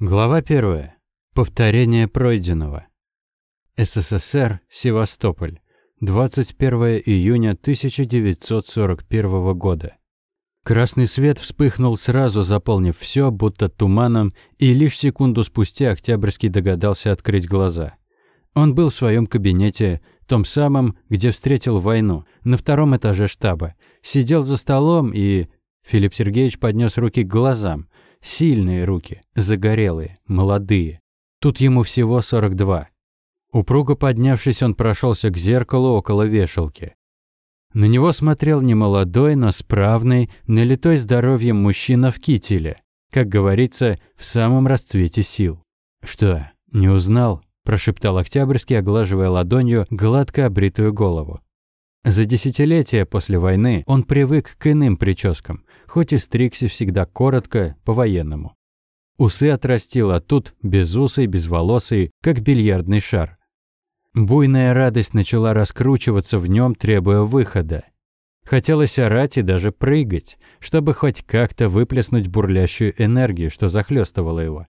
Глава 1. Повторение пройденного. СССР, Севастополь. 21 июня 1941 года. Красный свет вспыхнул сразу, заполнив все, будто туманом, и лишь секунду спустя Октябрьский догадался открыть глаза. Он был в своем кабинете, том самом, где встретил войну, на втором этаже штаба. Сидел за столом и... Филипп Сергеевич поднес руки к глазам. Сильные руки, загорелые, молодые. Тут ему всего 42. Упруго поднявшись, он прошелся к зеркалу около вешалки. На него смотрел немолодой, но справный, налитой здоровьем мужчина в кителе, как говорится, в самом расцвете сил. «Что, не узнал?» – прошептал Октябрьский, оглаживая ладонью гладко обритую голову. За десятилетия после войны он привык к иным прическам, хоть и стригся всегда коротко, по-военному. Усы отрастил, а тут безусый, безволосый, как бильярдный шар. Буйная радость начала раскручиваться в нем, требуя выхода. Хотелось орать и даже прыгать, чтобы хоть как-то выплеснуть бурлящую энергию, что захлестывало его.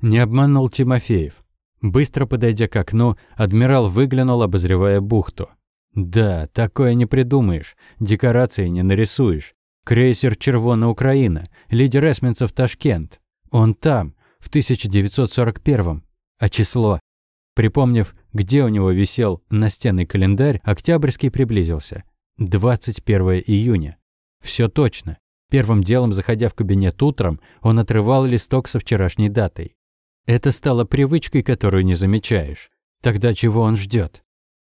Не обманул Тимофеев. Быстро подойдя к окну, адмирал выглянул, обозревая бухту. Да, такое не придумаешь, декорации не нарисуешь. Крейсер «Червона Украина», лидер эсминцев Ташкент. Он там, в 1941-м. А число? Припомнив, где у него висел настенный календарь, Октябрьский приблизился. 21 июня. Все точно. Первым делом, заходя в кабинет утром, он отрывал листок со вчерашней датой. Это стало привычкой, которую не замечаешь. Тогда чего он ждет?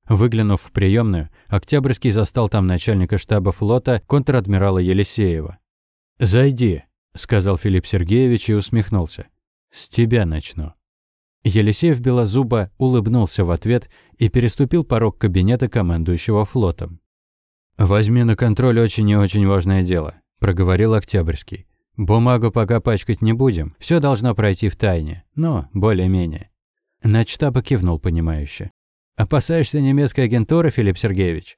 Выглянув в приемную, Октябрьский застал там начальника штаба флота контр-адмирала Елисеева. «Зайди», – сказал Филипп Сергеевич и усмехнулся. «С тебя начну». Елисеев Белозуба улыбнулся в ответ и переступил порог кабинета командующего флотом. «Возьми на контроль очень и очень важное дело», – проговорил Октябрьский. «Бумагу пока пачкать не будем, все должно пройти в тайне, но более-менее». Начтаба кивнул понимающе. Опасаешься немецкой агентуры, Филипп Сергеевич?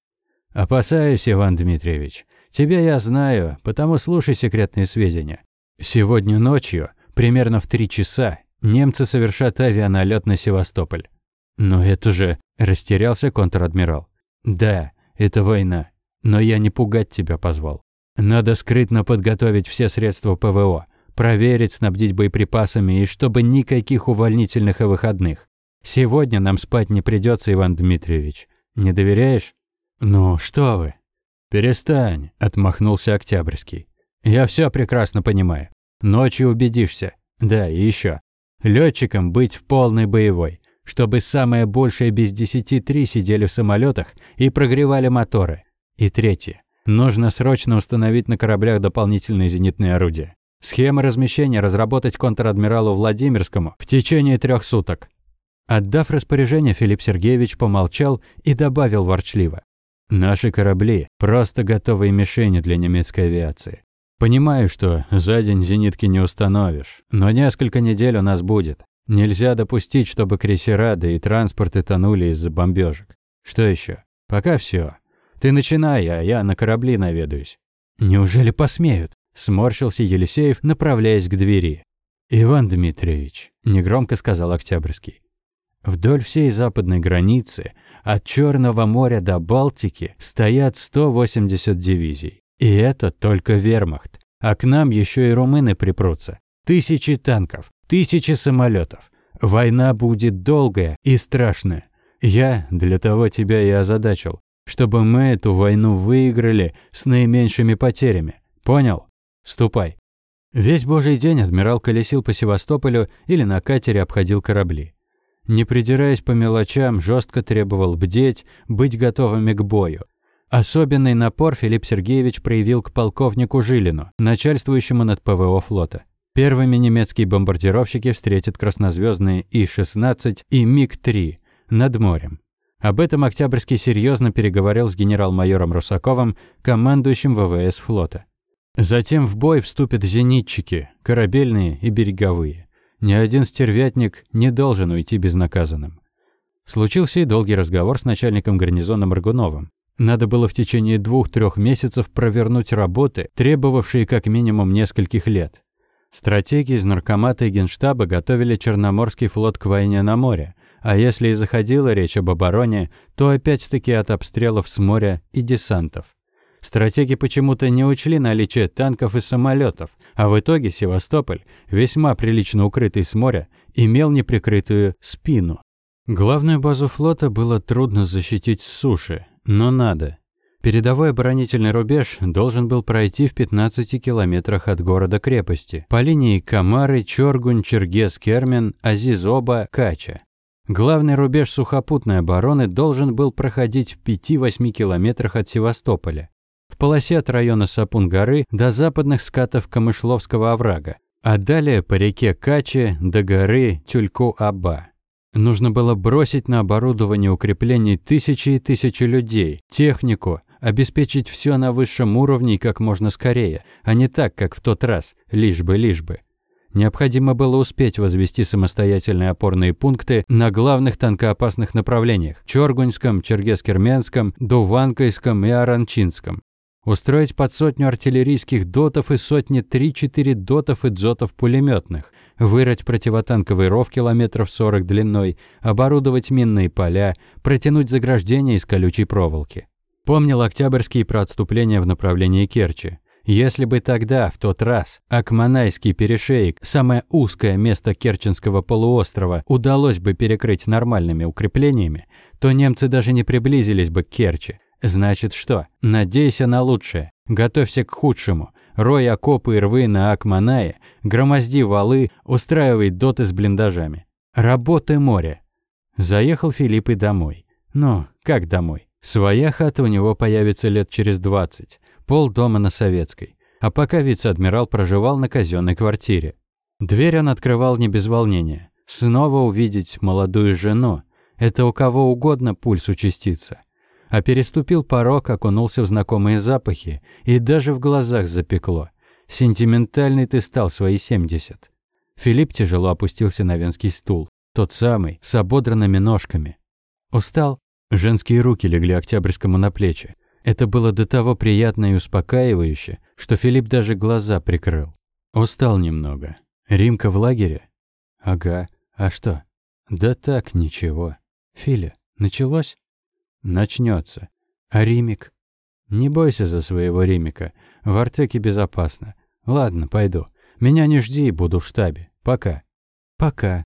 Опасаюсь, Иван Дмитриевич. Тебя я знаю, потому слушай секретные сведения. Сегодня ночью, примерно в три часа, немцы совершат авианалет на Севастополь. Но это же... Растерялся контр-адмирал. Да, это война. Но я не пугать тебя позвал. Надо скрытно подготовить все средства ПВО, проверить, снабдить боеприпасами и чтобы никаких увольнительных и выходных. Сегодня нам спать не придется, Иван Дмитриевич. Не доверяешь? Ну, что вы? Перестань, отмахнулся Октябрьский. Я все прекрасно понимаю. Ночью убедишься. Да, и еще. Летчикам быть в полной боевой, чтобы самое большее без десяти три сидели в самолетах и прогревали моторы. И третье. Нужно срочно установить на кораблях дополнительные зенитные орудия. Схема размещения разработать контр-адмиралу Владимирскому в течение трех суток. Отдав распоряжение, Филипп Сергеевич помолчал и добавил ворчливо. «Наши корабли – просто готовые мишени для немецкой авиации. Понимаю, что за день зенитки не установишь, но несколько недель у нас будет. Нельзя допустить, чтобы крейсера, да и транспорты тонули из-за бомбежек. Что еще? Пока все. Ты начинай, а я на корабли наведаюсь». «Неужели посмеют?» – сморщился Елисеев, направляясь к двери. «Иван Дмитриевич», – негромко сказал Октябрьский, Вдоль всей западной границы, от Черного моря до Балтики, стоят 180 дивизий. И это только вермахт. А к нам еще и румыны припрутся. Тысячи танков, тысячи самолетов. Война будет долгая и страшная. Я для того тебя и озадачил, чтобы мы эту войну выиграли с наименьшими потерями. Понял? Ступай. Весь божий день адмирал колесил по Севастополю или на катере обходил корабли не придираясь по мелочам, жестко требовал бдеть, быть готовыми к бою. Особенный напор Филипп Сергеевич проявил к полковнику Жилину, начальствующему над ПВО флота. Первыми немецкие бомбардировщики встретят краснозвездные И-16 и МиГ-3 над морем. Об этом Октябрьский серьезно переговорил с генерал-майором Русаковым, командующим ВВС флота. Затем в бой вступят зенитчики, корабельные и береговые. Ни один стервятник не должен уйти безнаказанным. Случился и долгий разговор с начальником гарнизона Маргуновым. Надо было в течение двух-трех месяцев провернуть работы, требовавшие как минимум нескольких лет. Стратеги из наркомата и генштаба готовили Черноморский флот к войне на море, а если и заходила речь об обороне, то опять-таки от обстрелов с моря и десантов. Стратеги почему-то не учли наличие танков и самолетов, а в итоге Севастополь, весьма прилично укрытый с моря, имел неприкрытую спину. Главную базу флота было трудно защитить с суши, но надо. Передовой оборонительный рубеж должен был пройти в 15 километрах от города-крепости по линии Камары, Чоргунь, Чергес, Кермен, Азизоба, Кача. Главный рубеж сухопутной обороны должен был проходить в 5-8 километрах от Севастополя, в полосе от района Сапун-горы до западных скатов Камышловского оврага, а далее по реке Каче до горы Тюльку-Аба. Нужно было бросить на оборудование укреплений тысячи и тысячи людей, технику, обеспечить все на высшем уровне и как можно скорее, а не так, как в тот раз, лишь бы, лишь бы. Необходимо было успеть возвести самостоятельные опорные пункты на главных танкоопасных направлениях – Чоргуньском, Чергес-Керменском, Дуванкойском и Аранчинском. Устроить под сотню артиллерийских дотов и сотни 3-4 дотов и дзотов пулеметных, вырыть противотанковый ров километров 40 длиной, оборудовать минные поля, протянуть заграждения из колючей проволоки. Помнил октябрьские про отступление в направлении Керчи. Если бы тогда, в тот раз, Акманайский перешеек, самое узкое место Керченского полуострова, удалось бы перекрыть нормальными укреплениями, то немцы даже не приблизились бы к Керчи. Значит что? Надейся на лучшее. Готовься к худшему. Рой окопы и рвы на Акманае, громозди валы, устраивай доты с блиндажами. Работы море. Заехал Филипп и домой. Ну, как домой? Своя хата у него появится лет через двадцать. Пол дома на Советской. А пока вице-адмирал проживал на казенной квартире. Дверь он открывал не без волнения. Снова увидеть молодую жену. Это у кого угодно пульс участится. А переступил порог, окунулся в знакомые запахи, и даже в глазах запекло. Сентиментальный ты стал свои семьдесят. Филипп тяжело опустился на венский стул. Тот самый, с ободранными ножками. Устал? Женские руки легли Октябрьскому на плечи. Это было до того приятно и успокаивающе, что Филипп даже глаза прикрыл. Устал немного. Римка в лагере? Ага. А что? Да так, ничего. Филя, началось? Начнется. А Римик? Не бойся за своего Римика. В Артеке безопасно. Ладно, пойду. Меня не жди, буду в штабе. Пока. Пока.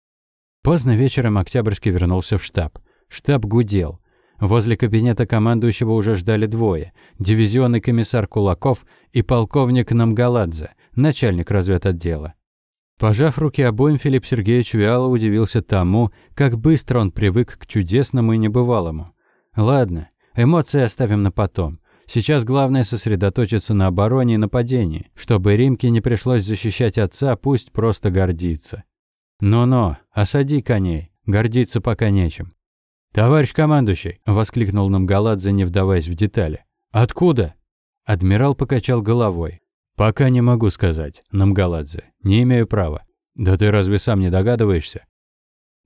Поздно вечером Октябрьский вернулся в штаб. Штаб гудел. Возле кабинета командующего уже ждали двое. Дивизионный комиссар Кулаков и полковник Намгаладзе, начальник разведотдела. Пожав руки обоим, Филипп Сергеевич вяло удивился тому, как быстро он привык к чудесному и небывалому. Ладно, эмоции оставим на потом. Сейчас главное сосредоточиться на обороне и нападении. Чтобы Римке не пришлось защищать отца, пусть просто гордится. «Но-но, осади коней, гордиться пока нечем. «Товарищ командующий!» – воскликнул Намгаладзе, не вдаваясь в детали. «Откуда?» Адмирал покачал головой. «Пока не могу сказать, Намгаладзе. Не имею права. Да ты разве сам не догадываешься?»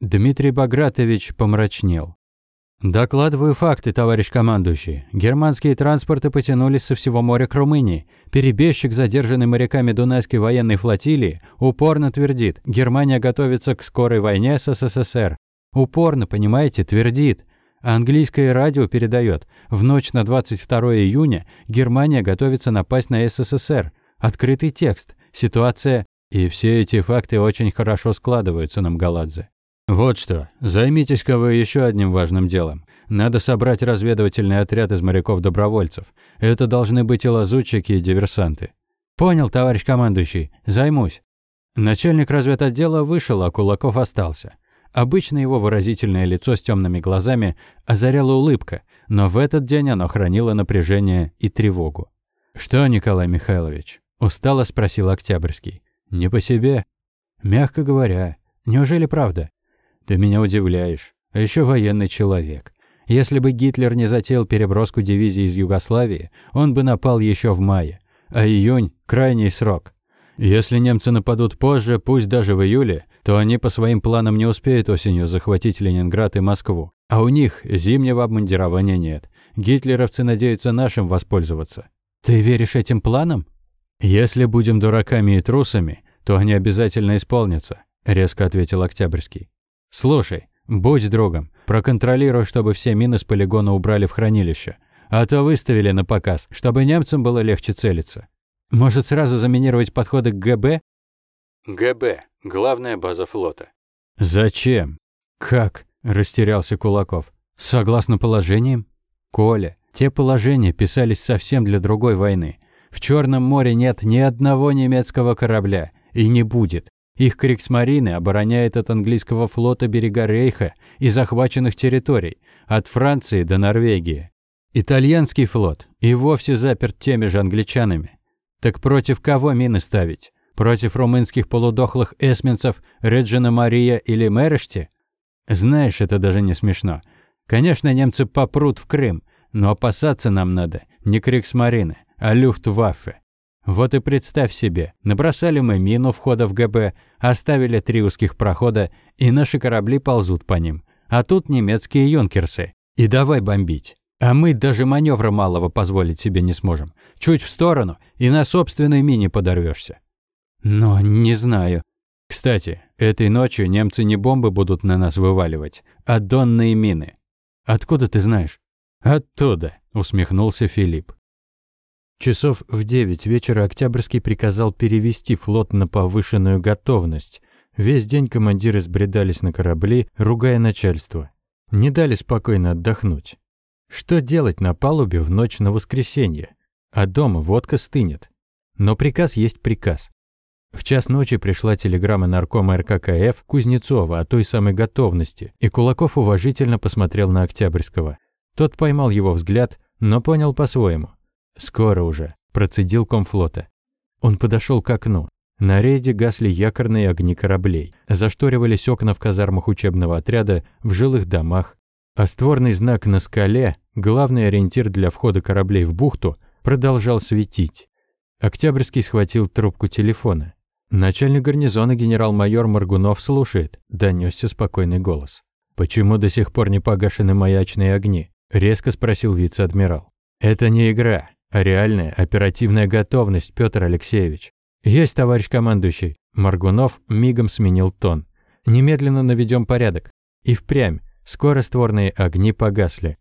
Дмитрий Багратович помрачнел. «Докладываю факты, товарищ командующий. Германские транспорты потянулись со всего моря к Румынии. Перебежчик, задержанный моряками Дунайской военной флотилии, упорно твердит, Германия готовится к скорой войне с СССР. Упорно, понимаете, твердит. Английское радио передает. В ночь на 22 июня Германия готовится напасть на СССР. Открытый текст. Ситуация... И все эти факты очень хорошо складываются на Мгаладзе. Вот что, займитесь-ка вы еще одним важным делом. Надо собрать разведывательный отряд из моряков-добровольцев. Это должны быть и лазутчики, и диверсанты. Понял, товарищ командующий, займусь. Начальник разведотдела вышел, а Кулаков остался. Обычно его выразительное лицо с темными глазами озаряла улыбка, но в этот день оно хранило напряжение и тревогу. «Что, Николай Михайлович?» – устало спросил Октябрьский. «Не по себе?» «Мягко говоря. Неужели правда?» «Ты меня удивляешь. А еще военный человек. Если бы Гитлер не затеял переброску дивизий из Югославии, он бы напал еще в мае. А июнь – крайний срок. Если немцы нападут позже, пусть даже в июле, то они по своим планам не успеют осенью захватить Ленинград и Москву. А у них зимнего обмундирования нет. Гитлеровцы надеются нашим воспользоваться. Ты веришь этим планам? Если будем дураками и трусами, то они обязательно исполнятся», – резко ответил Октябрьский. «Слушай, будь другом, проконтролируй, чтобы все мины с полигона убрали в хранилище, а то выставили на показ, чтобы немцам было легче целиться. Может, сразу заминировать подходы к ГБ?» ГБ – главная база флота. «Зачем? Как?» – растерялся Кулаков. «Согласно положениям?» «Коля, те положения писались совсем для другой войны. В Черном море нет ни одного немецкого корабля. И не будет. Их Криксмарины обороняет от английского флота берега Рейха и захваченных территорий, от Франции до Норвегии. Итальянский флот и вовсе заперт теми же англичанами. Так против кого мины ставить? Против румынских полудохлых эсминцев Реджина Мария или Мерешти? Знаешь, это даже не смешно. Конечно, немцы попрут в Крым, но опасаться нам надо не Криксмарины, а Люфтваффе. Вот и представь себе, набросали мы мину входа в ГБ, оставили три узких прохода, и наши корабли ползут по ним. А тут немецкие юнкерсы. И давай бомбить. А мы даже маневра малого позволить себе не сможем. Чуть в сторону, и на собственной мине подорвешься. Но не знаю. Кстати, этой ночью немцы не бомбы будут на нас вываливать, а донные мины. Откуда ты знаешь? Оттуда, усмехнулся Филипп. Часов в девять вечера Октябрьский приказал перевести флот на повышенную готовность. Весь день командиры сбредались на корабли, ругая начальство. Не дали спокойно отдохнуть. Что делать на палубе в ночь на воскресенье? А дома водка стынет. Но приказ есть приказ. В час ночи пришла телеграмма наркома РККФ Кузнецова о той самой готовности, и Кулаков уважительно посмотрел на Октябрьского. Тот поймал его взгляд, но понял по-своему. «Скоро уже», – процедил комфлота. Он подошел к окну. На рейде гасли якорные огни кораблей. Зашторивались окна в казармах учебного отряда, в жилых домах. А створный знак на скале, главный ориентир для входа кораблей в бухту, продолжал светить. Октябрьский схватил трубку телефона. Начальник гарнизона генерал-майор Маргунов слушает, донесся спокойный голос. «Почему до сих пор не погашены маячные огни?» – резко спросил вице-адмирал. «Это не игра. Реальная оперативная готовность, Петр Алексеевич. Есть, товарищ командующий. Маргунов мигом сменил тон. Немедленно наведем порядок. И впрямь, скоро створные огни погасли.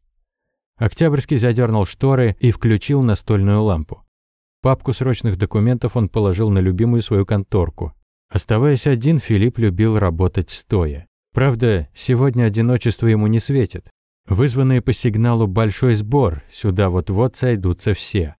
Октябрьский задернул шторы и включил настольную лампу. Папку срочных документов он положил на любимую свою конторку. Оставаясь один, Филипп любил работать стоя. Правда, сегодня одиночество ему не светит. Вызванные по сигналу «Большой сбор», сюда вот-вот сойдутся все.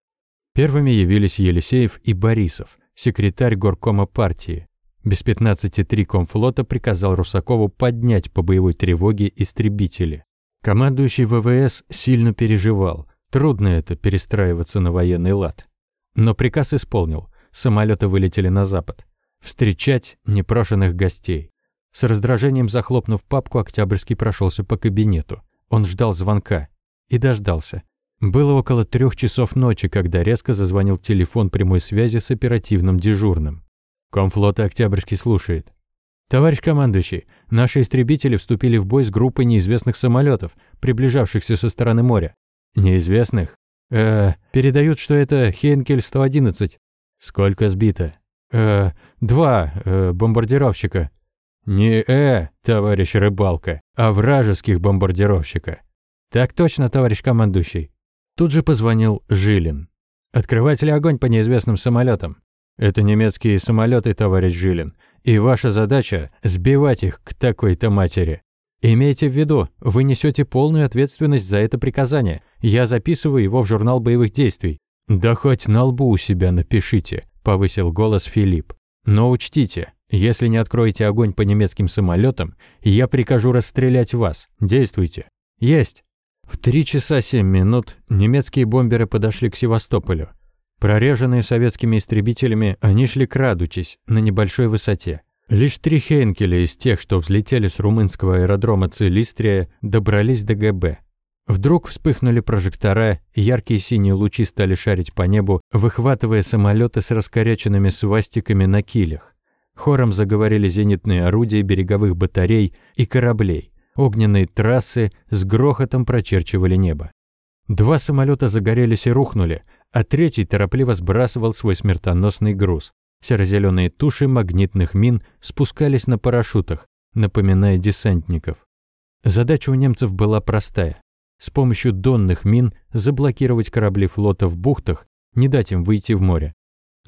Первыми явились Елисеев и Борисов, секретарь горкома партии. Без 15.3 комфлота приказал Русакову поднять по боевой тревоге истребители. Командующий ВВС сильно переживал. Трудно это перестраиваться на военный лад. Но приказ исполнил. Самолеты вылетели на запад. Встречать непрошенных гостей. С раздражением захлопнув папку, Октябрьский прошелся по кабинету. Он ждал звонка. И дождался. Было около трех часов ночи, когда резко зазвонил телефон прямой связи с оперативным дежурным. Комфлот Октябрьский слушает. «Товарищ командующий, наши истребители вступили в бой с группой неизвестных самолетов, приближавшихся со стороны моря». «Неизвестных?» «Э, передают, что это Хейнкель-111». «Сколько сбито?» «Э, два э, бомбардировщика». Не «э», товарищ рыбалка, а вражеских бомбардировщика. Так точно, товарищ командующий. Тут же позвонил Жилин. Открывать ли огонь по неизвестным самолетам? Это немецкие самолеты, товарищ Жилин, и ваша задача – сбивать их к такой-то матери. Имейте в виду, вы несете полную ответственность за это приказание. Я записываю его в журнал боевых действий. Да хоть на лбу у себя напишите, повысил голос Филипп. Но учтите, если не откроете огонь по немецким самолетам, я прикажу расстрелять вас. Действуйте. Есть. В три часа семь минут немецкие бомберы подошли к Севастополю. Прореженные советскими истребителями, они шли крадучись, на небольшой высоте. Лишь три Хейнкеля из тех, что взлетели с румынского аэродрома Целистрия, добрались до ГБ. Вдруг вспыхнули прожектора, яркие синие лучи стали шарить по небу, выхватывая самолеты с раскоряченными свастиками на килях. Хором заговорили зенитные орудия береговых батарей и кораблей. Огненные трассы с грохотом прочерчивали небо. Два самолета загорелись и рухнули, а третий торопливо сбрасывал свой смертоносный груз. Серо-зеленые туши магнитных мин спускались на парашютах, напоминая десантников. Задача у немцев была простая. С помощью донных мин заблокировать корабли флота в бухтах, не дать им выйти в море.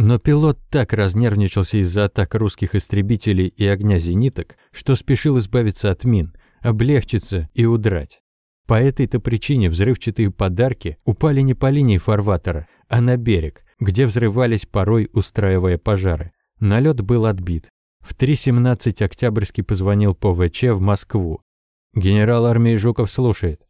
Но пилот так разнервничался из-за атак русских истребителей и огня зениток, что спешил избавиться от мин, облегчиться и удрать. По этой-то причине взрывчатые подарки упали не по линии фарватера, а на берег, где взрывались порой, устраивая пожары. Налет был отбит. В 3.17 Октябрьский позвонил по ВЧ в Москву. Генерал армии Жуков слушает.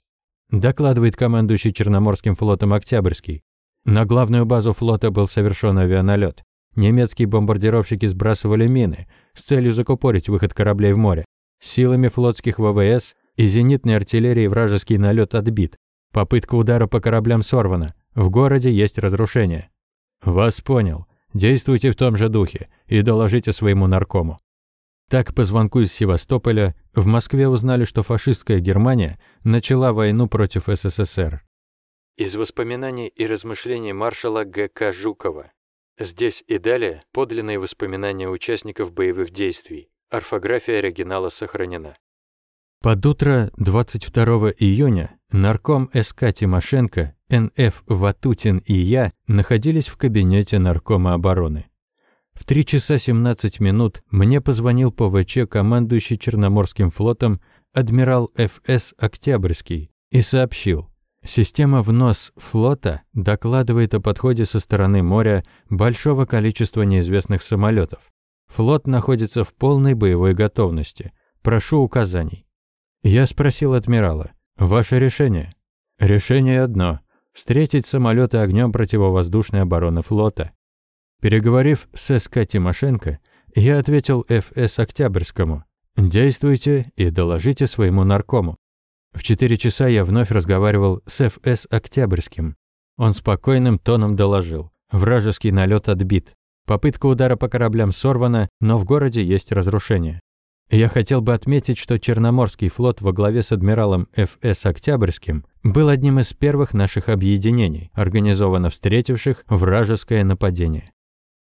Докладывает командующий Черноморским флотом Октябрьский. На главную базу флота был совершен авианалет. Немецкие бомбардировщики сбрасывали мины с целью закупорить выход кораблей в море. Силами флотских ВВС и зенитной артиллерии вражеский налет отбит. Попытка удара по кораблям сорвана. В городе есть разрушение. Вас понял. Действуйте в том же духе и доложите своему наркому. Так, по звонку из Севастополя, в Москве узнали, что фашистская Германия начала войну против СССР. Из воспоминаний и размышлений маршала Г.К. Жукова. Здесь и далее подлинные воспоминания участников боевых действий. Орфография оригинала сохранена. Под утро 22 июня нарком СК Тимошенко, НФ Ватутин и я находились в кабинете наркома обороны. В 3 часа 17 минут мне позвонил по ВЧ командующий Черноморским флотом адмирал ФС Октябрьский и сообщил, Система внос флота докладывает о подходе со стороны моря большого количества неизвестных самолетов. Флот находится в полной боевой готовности. Прошу указаний. Я спросил адмирала, ваше решение? Решение одно – встретить самолеты огнем противовоздушной обороны флота. Переговорив с СК Тимошенко, я ответил ФС Октябрьскому «Действуйте и доложите своему наркому». В четыре часа я вновь разговаривал с ФС Октябрьским. Он спокойным тоном доложил. Вражеский налет отбит. Попытка удара по кораблям сорвана, но в городе есть разрушение. Я хотел бы отметить, что Черноморский флот во главе с адмиралом Ф.С. Октябрьским был одним из первых наших объединений, организованно встретивших вражеское нападение.